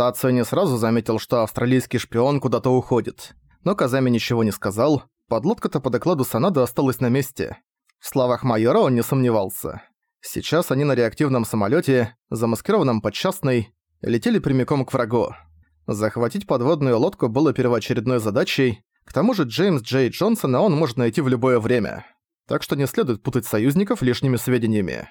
Тацио не сразу заметил, что австралийский шпион куда-то уходит. Но Казами ничего не сказал, подлодка-то по докладу Санада осталась на месте. В словах майора он не сомневался. Сейчас они на реактивном самолете, замаскированном под частной, летели прямиком к врагу. Захватить подводную лодку было первоочередной задачей, к тому же Джеймс Джей Джонсона он может найти в любое время. Так что не следует путать союзников лишними сведениями.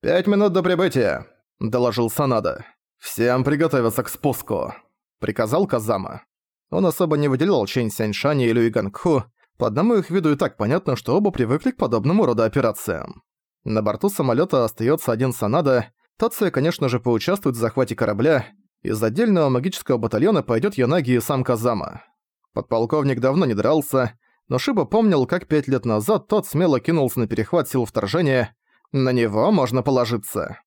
«Пять минут до прибытия», — доложил Санада. «Всем приготовиться к спуску», — приказал Казама. Он особо не выделял Чэнь Сяньшани и Люи Гангху, по одному их виду и так понятно, что оба привыкли к подобному роду операциям. На борту самолета остается один Санада, Тация, конечно же, поучаствует в захвате корабля, из отдельного магического батальона пойдет Янаги и сам Казама. Подполковник давно не дрался, но Шиба помнил, как пять лет назад тот смело кинулся на перехват сил вторжения. На него можно положиться.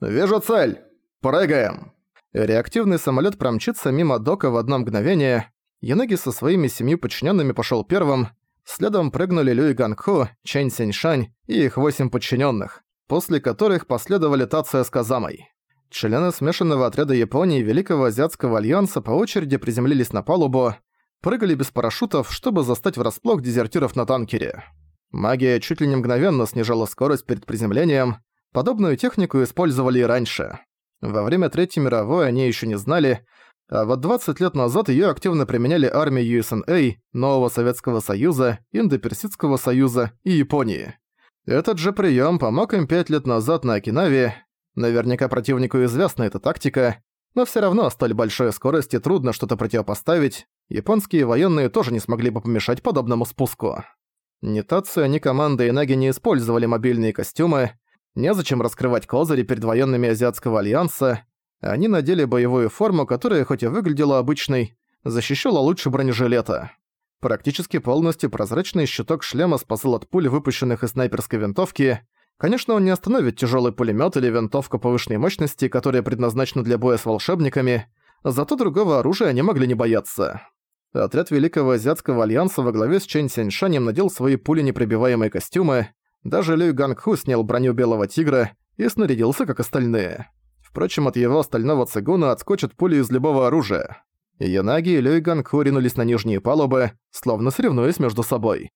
«Вижу цель! Прыгаем!» Реактивный самолет промчится мимо дока в одно мгновение. Янаги со своими семью подчиненными пошел первым. Следом прыгнули Люй Гангху, Чэнь Синьшань и их восемь подчиненных, после которых последовали Тация с Казамой. Члены смешанного отряда Японии и Великого Азиатского Альянса по очереди приземлились на палубу, прыгали без парашютов, чтобы застать врасплох дезертиров на танкере. Магия чуть ли не мгновенно снижала скорость перед приземлением, подобную технику использовали и раньше. Во время Третьей мировой они еще не знали, а вот 20 лет назад ее активно применяли армии USNA, Нового Советского Союза, Индо-Персидского Союза и Японии. Этот же прием помог им 5 лет назад на Окинаве. Наверняка противнику известна эта тактика, но все равно столь большой скорости трудно что-то противопоставить, японские военные тоже не смогли бы помешать подобному спуску. Ни Тация, ни команда Инаги не использовали мобильные костюмы, незачем раскрывать козыри перед военными Азиатского Альянса, они надели боевую форму, которая хоть и выглядела обычной, защищала лучше бронежилета. Практически полностью прозрачный щиток шлема спасал от пуль, выпущенных из снайперской винтовки. Конечно, он не остановит тяжелый пулемет или винтовку повышенной мощности, которая предназначена для боя с волшебниками, зато другого оружия они могли не бояться. Отряд Великого Азиатского Альянса во главе с Чэнь Сяньшанем надел свои пули-непробиваемые костюмы, даже Лю Гангху снял броню Белого Тигра и снарядился, как остальные. Впрочем, от его стального цигуна отскочат пули из любого оружия. Янаги и Лю Гангху ринулись на нижние палубы, словно соревнуясь между собой.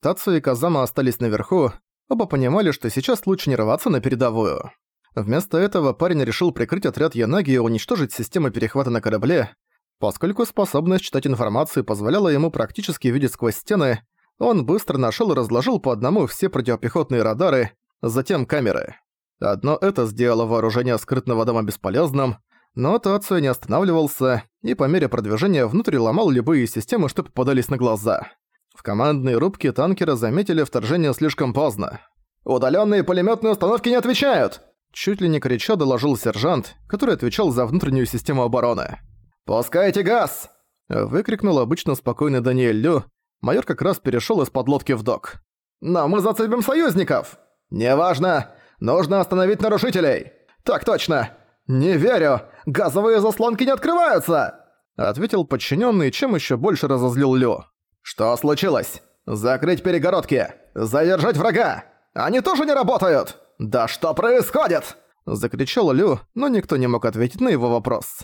Тацу и Казама остались наверху, оба понимали, что сейчас лучше не рваться на передовую. Вместо этого парень решил прикрыть отряд Янаги и уничтожить систему перехвата на корабле, Поскольку способность читать информацию позволяла ему практически видеть сквозь стены, он быстро нашел и разложил по одному все противопехотные радары, затем камеры. Одно это сделало вооружение скрытного дома бесполезным, но Тацио не останавливался и по мере продвижения внутрь ломал любые системы, что попадались на глаза. В командной рубке танкера заметили вторжение слишком поздно. «Удалённые пулемётные установки не отвечают!» Чуть ли не крича доложил сержант, который отвечал за внутреннюю систему обороны. «Пускайте газ!» – выкрикнул обычно спокойный Даниэль Лю. Майор как раз перешёл из подлодки в док. «Но мы зацепим союзников!» «Неважно! Нужно остановить нарушителей!» «Так точно! Не верю! Газовые заслонки не открываются!» Ответил подчиненный, чем еще больше разозлил Лю. «Что случилось? Закрыть перегородки! Задержать врага! Они тоже не работают! Да что происходит?» Закричал Лю, но никто не мог ответить на его вопрос.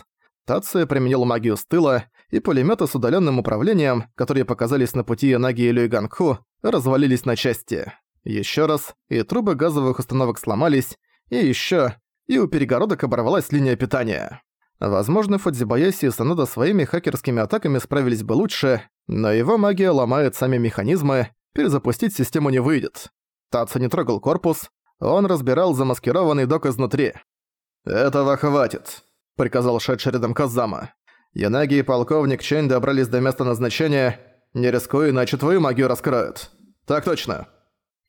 Тация применил магию с тыла, и пулеметы с удаленным управлением, которые показались на пути Янаги и Люйганху, развалились на части. Еще раз, и трубы газовых установок сломались, и еще, и у перегородок оборвалась линия питания. Возможно, Фудзибаяси и Санада своими хакерскими атаками справились бы лучше, но его магия ломает сами механизмы, перезапустить систему не выйдет. Тацу не трогал корпус, он разбирал замаскированный док изнутри. «Этого хватит», — приказал шедший рядом Казама. «Янаги и полковник Чэнь добрались до места назначения. Не рискуй, иначе твою магию раскроют». «Так точно».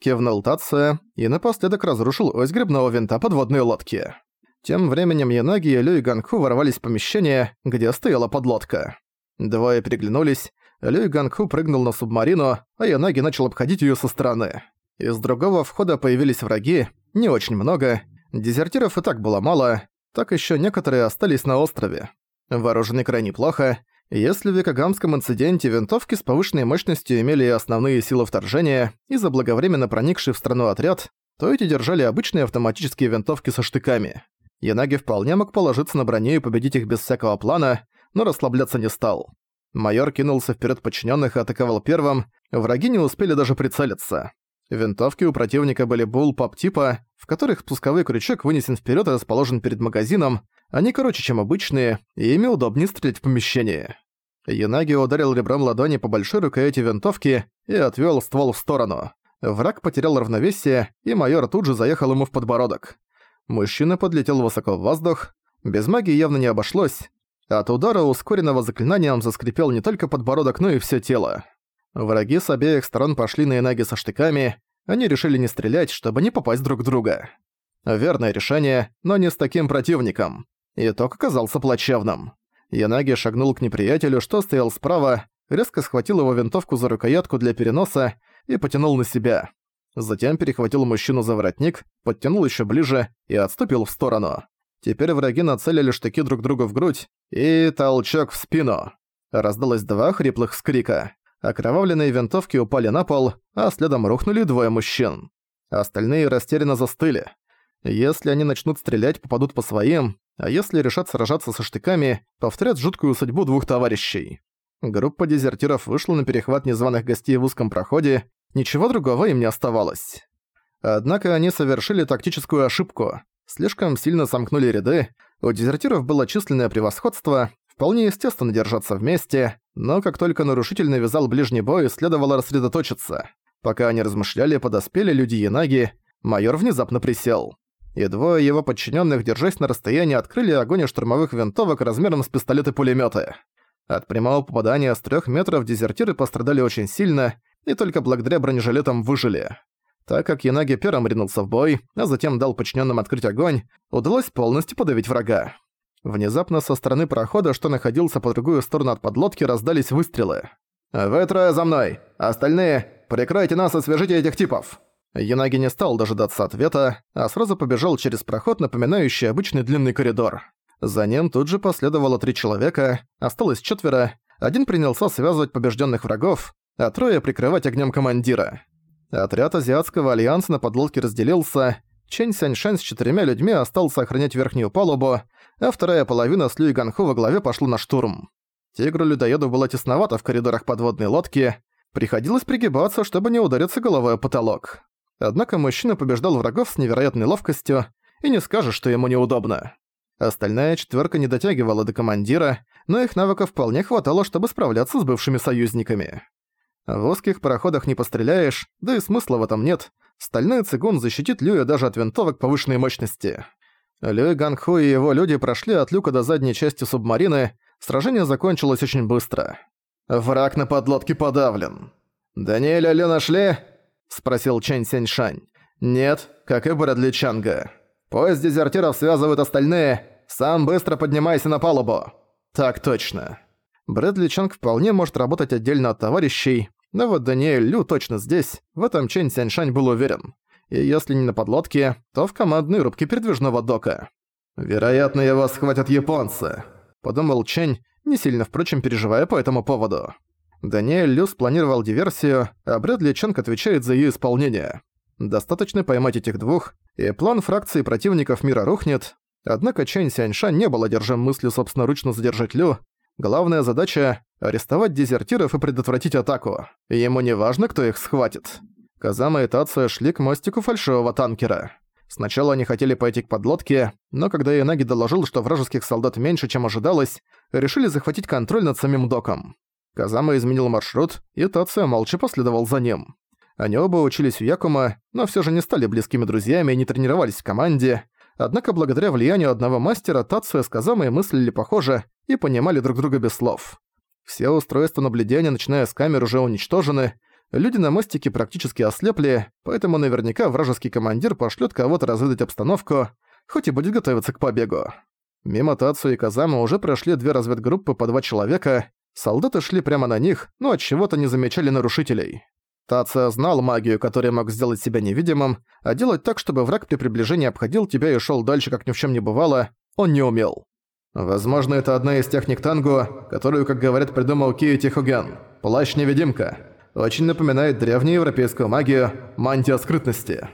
Кивнул Тация и напоследок разрушил ось грибного винта подводной лодки. Тем временем Янаги и Лю и Ганку ворвались в помещение, где стояла подлодка. Двое переглянулись, Лю и Ганку прыгнул на субмарину, а Янаги начал обходить её со стороны. Из другого входа появились враги, не очень много, дезертиров и так было мало, так еще некоторые остались на острове. Вооружены крайне плохо. Если в Викагамском инциденте винтовки с повышенной мощностью имели основные силы вторжения и заблаговременно проникший в страну отряд, то эти держали обычные автоматические винтовки со штыками. Янаги вполне мог положиться на броню и победить их без всякого плана, но расслабляться не стал. Майор кинулся вперед подчиненных и атаковал первым, враги не успели даже прицелиться. Винтовки у противника были булл-пап типа, в которых спусковой крючок вынесен вперед и расположен перед магазином, они короче, чем обычные, и ими удобнее стрелять в помещении. Янаги ударил ребром ладони по большой рукояти винтовки и отвёл ствол в сторону. Враг потерял равновесие, и майор тут же заехал ему в подбородок. Мужчина подлетел высоко в воздух. Без магии явно не обошлось. От удара, ускоренного заклинанием, заскрипел не только подбородок, но и всё тело. Враги с обеих сторон пошли на Янаги со штыками. Они решили не стрелять, чтобы не попасть друг в друга. Верное решение, но не с таким противником. Итог оказался плачевным. Янаги шагнул к неприятелю, что стоял справа, резко схватил его винтовку за рукоятку для переноса и потянул на себя. Затем перехватил мужчину за воротник, подтянул еще ближе и отступил в сторону. Теперь враги нацелили штыки друг другу в грудь и толчок в спину. Раздалось два хриплых вскрика. Окровавленные винтовки упали на пол, а следом рухнули двое мужчин. Остальные растерянно застыли. Если они начнут стрелять, попадут по своим, а если решат сражаться со штыками, повторят жуткую судьбу двух товарищей. Группа дезертиров вышла на перехват незваных гостей в узком проходе, ничего другого им не оставалось. Однако они совершили тактическую ошибку. Слишком сильно сомкнули ряды, у дезертиров было численное превосходство, вполне естественно держаться вместе, но как только нарушитель навязал ближний бой, следовало рассредоточиться. Пока они размышляли, подоспели люди Янаги, майор внезапно присел и двое его подчиненных, держась на расстоянии, открыли огонь штурмовых винтовок размером с пистолеты-пулеметы. От прямого попадания с трех метров дезертиры пострадали очень сильно, и только благодаря бронежилетам выжили. Так как Янаги первым ринулся в бой, а затем дал подчиненным открыть огонь, удалось полностью подавить врага. Внезапно со стороны прохода, что находился по другую сторону от подлодки, раздались выстрелы. «Вы трое за мной! Остальные, прикройте нас и свяжите этих типов!» Янаги не стал дожидаться ответа, а сразу побежал через проход, напоминающий обычный длинный коридор. За ним тут же последовало три человека, осталось четверо, один принялся связывать побежденных врагов, а трое прикрывать огнем командира. Отряд Азиатского альянса на подлодке разделился, Чэнь Сяньшань с четырьмя людьми остался охранять верхнюю палубу, а вторая половина с Люй Ганху во главе пошла на штурм. Тигру-людоеду было тесновато в коридорах подводной лодки, приходилось пригибаться, чтобы не удариться головой о потолок. Однако мужчина побеждал врагов с невероятной ловкостью, и не скажешь, что ему неудобно. Остальная четверка не дотягивала до командира, но их навыков вполне хватало, чтобы справляться с бывшими союзниками. В узких пароходах не постреляешь, да и смысла в этом нет. Стальной цигун защитит Люя даже от винтовок повышенной мощности. Люй Ганху и его люди прошли от люка до задней части субмарины, сражение закончилось очень быстро. Враг на подлодке подавлен. «Даниэля Лё нашли?» спросил Чэнь Сяньшань. «Нет, как и Брэдли Чанга. Пусть дезертиров связывают остальные, сам быстро поднимайся на палубу». «Так точно». Брэдли Чанг вполне может работать отдельно от товарищей, но вот Даниэль Лю точно здесь, в этом Чэнь Сяньшань был уверен. И если не на подлодке, то в командной рубке передвижного дока. «Вероятно, его схватят японцы», — подумал Чэнь, не сильно, впрочем, переживая по этому поводу. Даниэль Лю спланировал диверсию, а Брэдли Чанг отвечает за её исполнение. Достаточно поймать этих двух, и план фракции противников мира рухнет. Однако Чэнь Сяньшань не был одержим мыслью собственноручно задержать Лю. Главная задача — арестовать дезертиров и предотвратить атаку. ему не важно, кто их схватит. Казама и Тация шли к мостику фальшивого танкера. Сначала они хотели пойти к подлодке, но когда Янаги доложил, что вражеских солдат меньше, чем ожидалось, решили захватить контроль над самим доком. Казама изменил маршрут, и Тация молча последовал за ним. Они оба учились у Якума, но все же не стали близкими друзьями и не тренировались в команде. Однако благодаря влиянию одного мастера Тация с Казамой мыслили похоже и понимали друг друга без слов. Все устройства наблюдения, начиная с камер, уже уничтожены, люди на мостике практически ослепли, поэтому наверняка вражеский командир пошлет кого-то разведать обстановку, хоть и будет готовиться к побегу. Мимо Тацу и Казама уже прошли две разведгруппы по два человека, Солдаты шли прямо на них, но от чего-то не замечали нарушителей. Тация знал магию, которая мог сделать себя невидимым, а делать так, чтобы враг при приближении обходил тебя и шел дальше, как ни в чем не бывало, он не умел. Возможно, это одна из техник танго, которую, как говорят, придумал Кио Тихуген. Плащ-невидимка. Очень напоминает древнюю европейскую магию, мантия скрытности.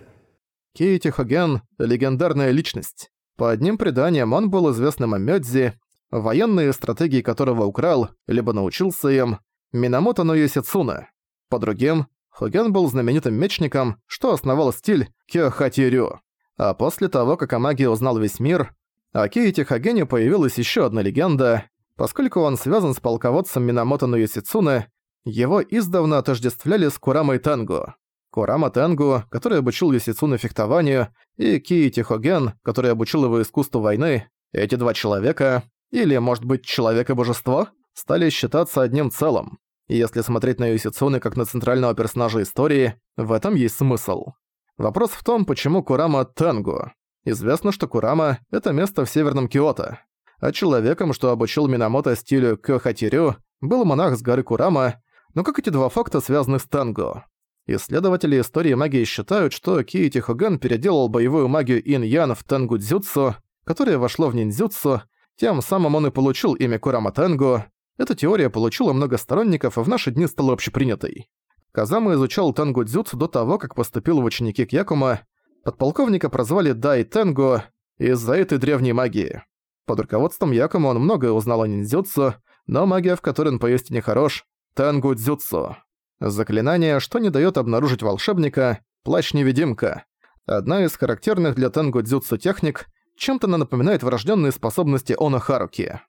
Кио Тихуген – легендарная личность. По одним преданиям он был известным Амёдзи, военные стратегии которого украл, либо научился им, Минамото но Йосицуна. По другим, Хуген был знаменитым мечником, что основал стиль Кёхатирю. А после того, как о магии узнал весь мир, о Кейте Хагене появилась еще одна легенда. Поскольку он связан с полководцем Минамото но Йосицуна, его издавна отождествляли с Курамой Тенгу. Курама Тенгу, который обучил Йосицуна фехтованию, и Киити Хоген, который обучил его искусству войны, эти два человека, или, может быть, человек и божество, стали считаться одним целым. Если смотреть на Йосицуны как на центрального персонажа истории, в этом есть смысл. Вопрос в том, почему Курама Тенгу. Известно, что Курама — это место в северном Киото. А человеком, что обучил Минамото стилю Кёхатирю, был монах с горы Курама, но как эти два факта связаны с Тенгу? Исследователи истории магии считают, что Киити Хоген переделал боевую магию Ин-Ян в Тенгу-дзюцу, которое вошло в ниндзюцу, тем самым он и получил имя Курама Тенгу. Эта теория получила много сторонников и в наши дни стала общепринятой. Казама изучал Тенгу-дзюцу до того, как поступил в ученики Кьякума. Подполковника прозвали Дай Тенгу из-за этой древней магии. Под руководством Якума он многое узнал о ниндзюцу, но магия, в которой он поистине хорош – Тенгу-дзюцу. Заклинание, что не дает обнаружить волшебника, плащ-невидимка. Одна из характерных для тенгу-дзюцу техник, чем-то она напоминает врожденные способности Оно Харуки.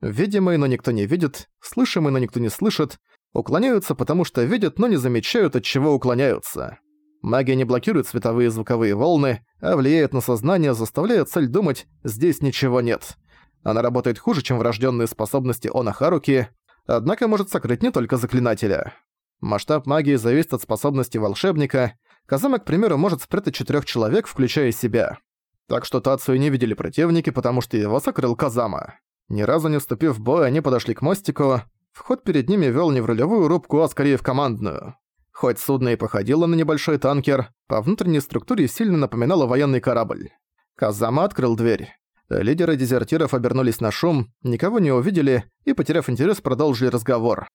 Видимые, но никто не видит, слышимые, но никто не слышит, уклоняются, потому что видят, но не замечают, от чего уклоняются. Магия не блокирует световые и звуковые волны, а влияет на сознание, заставляя цель думать «здесь ничего нет». Она работает хуже, чем врожденные способности Оно Харуки, однако может сокрыть не только заклинателя. Масштаб магии зависит от способности волшебника. Казама, к примеру, может спрятать четырёх человек, включая себя. Так что Тацию не видели противники, потому что его сокрыл Казама. Ни разу не вступив в бой, они подошли к мостику. Вход перед ними вел не в рулевую рубку, а скорее в командную. Хоть судно и походило на небольшой танкер, по внутренней структуре сильно напоминало военный корабль. Казама открыл дверь. Лидеры дезертиров обернулись на шум, никого не увидели и, потеряв интерес, продолжили разговор.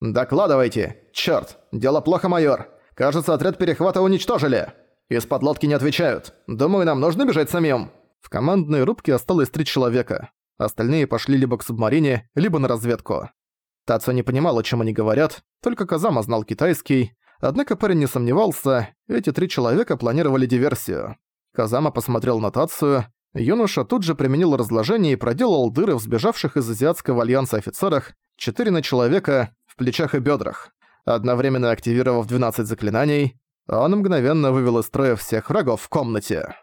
«Докладывайте! Чёрт! Дело плохо, майор! Кажется, отряд перехвата уничтожили! Из подлодки не отвечают. Думаю, нам нужно бежать самим!» В командной рубке осталось три человека. Остальные пошли либо к субмарине, либо на разведку. Тацу не понимал, о чем они говорят, только Казама знал китайский. Однако парень не сомневался, эти три человека планировали диверсию. Казама посмотрел на Тацию. Юноша тут же применил разложение и проделал дыры в сбежавших из Азиатского альянса офицерах, четыре на человека, в плечах и бедрах. Одновременно активировав 12 заклинаний, он мгновенно вывел из строя всех врагов в комнате.